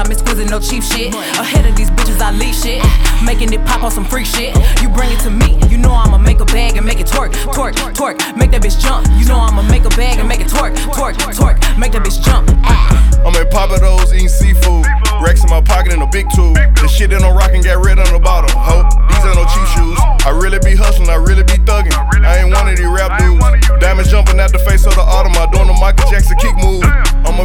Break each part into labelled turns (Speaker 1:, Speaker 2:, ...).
Speaker 1: I'm exquisite, no cheap shit. Ahead of these bitches, I lead shit. Making it pop on some free shit. You bring it to me, you know I'ma make a bag and make it twerk, twerk, twerk. Make that bitch jump. You know I'ma make a bag and make it twerk, twerk, twerk. Make that bitch jump.
Speaker 2: I'm at Pappadeaux's eating seafood. Rex in my pocket and a big tube. The shit that I'm rockin' got red on the bottom. Ho, these ain't no cheap shoes. I really be hustlin', I really be thuggin'. I ain't one of these rap dudes. Diamonds jumping out the face of the autumn. I doing the Michael Jackson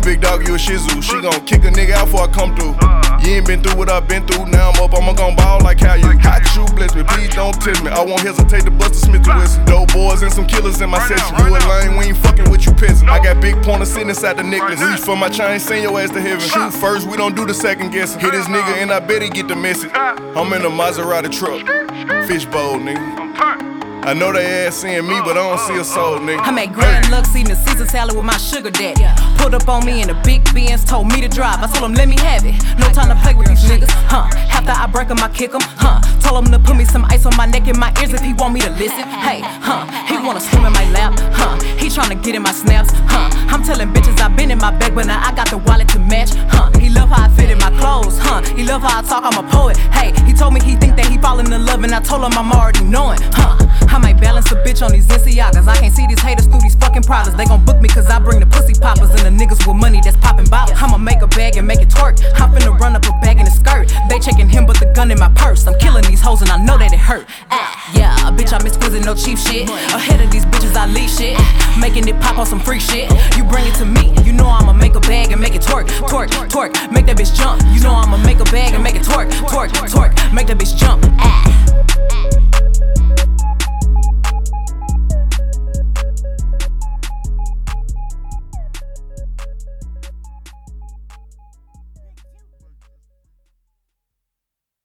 Speaker 2: big dog, you a shih tzu. She gon' kick a nigga out before I come through. You ain't been through what I've been through. Now I'm up, I'ma gon' ball like how you. Hot you bless me, please don't test me. I won't hesitate to bust a Smith to Wesson. Dope boys and some killers in my session. You a lame, we ain't fucking with you peasant. I got big pointers sitting inside the necklace. Reach for my chain, send your ass to heaven. Shoot first, we don't do the second guessing. Hit this nigga and I bet he get the message. I'm in a Maserati truck. Fishbowl, nigga. I know they ass seeing me, but I don't see a soul, nigga.
Speaker 1: I made Grand Lux eating a Caesar salad with my sugar daddy. Pulled up on me in the big Benz, told me to drive. I told him, let me have it. No time to play with these niggas, huh? After I break break 'em, I kick kick 'em, huh? Told him to put me some ice on my neck and my ears if he want me to listen. Hey, huh? He wanna swim in my lap, huh? He tryna get in my snaps, huh? I'm telling bitches I've been in my bag, but now I got the wallet to match, huh? He love how I fit in my clothes, huh? He love how I talk, I'm a poet. Hey, he told me he think that he falling in love, and I told him I'm already knowing, huh? I might balance a bitch on these Balenciagas. I can't see these haters through these fucking Pradas. They gon' book me cause I bring the pussy poppers and the niggas with money that's popping bottles. I'ma make a bag and make it twerk. I'm finna run up a bag in a skirt. They checking him, but the gun in my purse. I'm killing these hoes and I know that it hurt. Ah, yeah, bitch, I'm exquisite, no cheap shit. Ahead of these bitches, I lead shit. Making it pop on some free shit. You bring it to me, you know I'ma make a bag and make it twerk, twerk, twerk. Make that bitch jump. You know I'ma make